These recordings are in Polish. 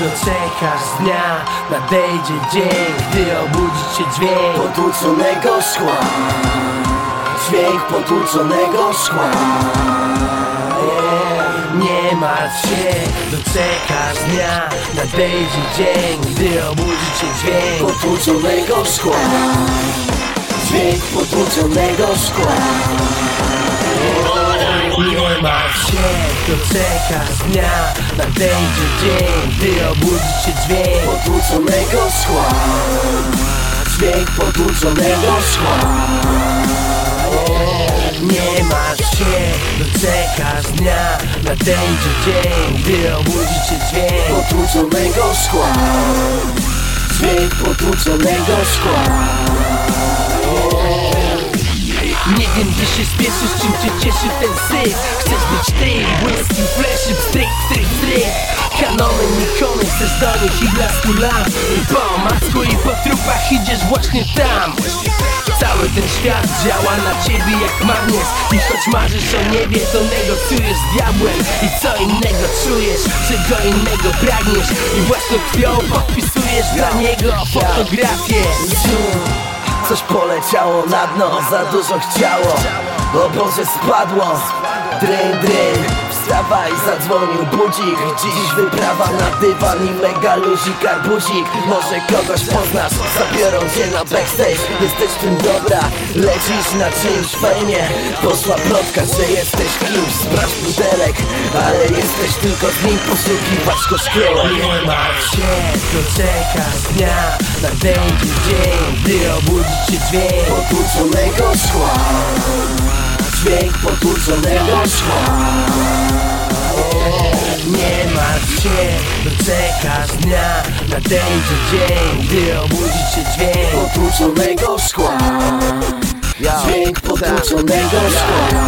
doczekasz dnia. Nadejdzie dzień, gdy obudzi cię dźwięk Potłuczonego szkła. Dźwięk potłuczonego szkła. Nie martw się, doczekasz dnia. Nadejdzie dzień, gdy obudzi cię dźwięk Potłuczonego szkła. Dźwięk potłuczonego szkła Nie martw się, doczekasz dnia Nadejdzie dzień, gdy obudzi cię dźwięk Potłuczonego szkła Dźwięk potłuczonego szkła Nie martw się, doczekasz dnia Nadejdzie dzień, gdy obudzi cię dźwięk Potłuczonego szkła Dźwięk potłuczonego szkła Nie wiem gdzie się spieszysz, czym cię cieszy ten syf. Chcesz być ty, błyski, fleszy, pstryk, pstryk, pstryk Kanonem, Nikony, chcesz do nich i blasku po macku i po trupach idziesz właśnie tam. Cały ten świat działa na ciebie jak magnes. I choć marzysz o niebie, to negocjujesz z diabłem. I co innego czujesz, czego innego pragniesz? I własną krwią podpisujesz dla niego fotografię Coś poleciało na dno, za dużo chciało O Boże spadło. Dryn, dryn Wstawaj, zadzwonił budzik. Dziś wyprawa na dywan i mega luzik arbuzik. Może kogoś poznasz, zabiorą cię na backstage. Jesteś tym dobra, lecisz na czymś fejmie Poszła plotka, że jesteś kimś Sprawdź butelek, ale jesteś tylko z nim Poszukiwaczko szkiełek. Nie martw się, doczekasz dnia Nadejdzie dzień, gdy obudzi cię dźwięk. Potłuczonego szkła Dźwięk potłuczonego szkła Nie martw się, doczekasz dnia Nadejdzie dzień, gdy obudzi cię dźwięk Potłuczonego szkła. Dźwięk potłuczonego szkła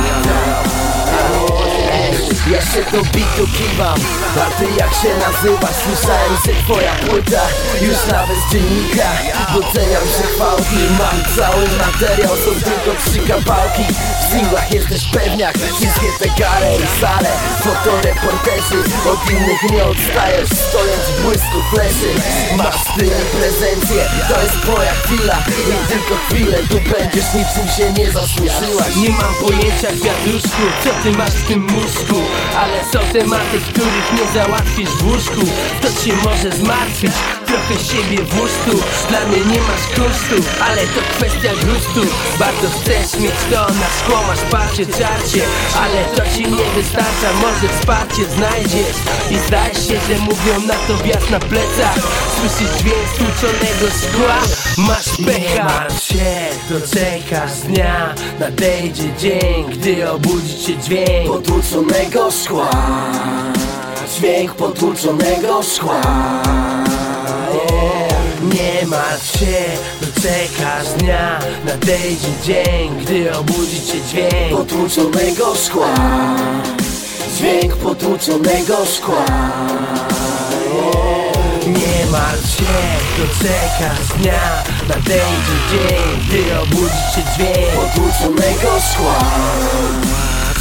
Się do bitu kiwam. A ty jak się nazywasz? Słyszałem, że twoja płyta Już nawet z dziennika Doceniam, że chwałki Mam cały materiał, są tylko trzy kawałki. W singlach jesteś pewniak Wszystkie te gale i sale. Fotoreporterzy Od innych nie odstajesz Stojąc w błysku fleszy. Masz i prezencję To jest twoja chwila. I tylko chwilę tu będziesz Niczym się nie zasłużyłaś. Nie mam pojęcia kwiatuszku, co ty masz w tym mózgu Ale są tematy, których nie załatwisz w łóżku. To cię może zmartwić, trochę siebie w ustu. Dla mnie nie masz kosztu, ale to kwestia gustu. Bardzo chcesz mieć to, na szkło masz parcie, czarcie Ale to ci nie wystarcza, może wsparcie znajdziesz I zdaje się, że mówią na to wiatr na plecach. Słyszysz dźwięk stłuczonego szkła, masz pecha. Nie martw się, doczekasz dnia. Nadejdzie dzień, gdy obudzi cię dźwięk Potłuczonego szkła. Dźwięk potłuczonego szkła Nie martw się, doczekasz dnia Nadejdzie dzień, gdy obudzi cię dźwięk. Potłuczonego szkła. Dźwięk potłuczonego szkła. Nie martw się, doczekasz dnia Nadejdzie dzień, gdy obudzi cię dźwięk. Potłuczonego szkła.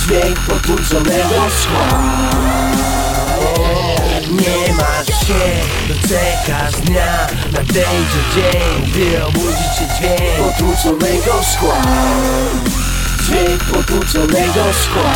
Dźwięk potłuczonego szkła doczekasz dnia Nadejdzie dzień, gdy obudzi cię dźwięk. Potłuczonego szkła. Dźwięk potłuczonego szkła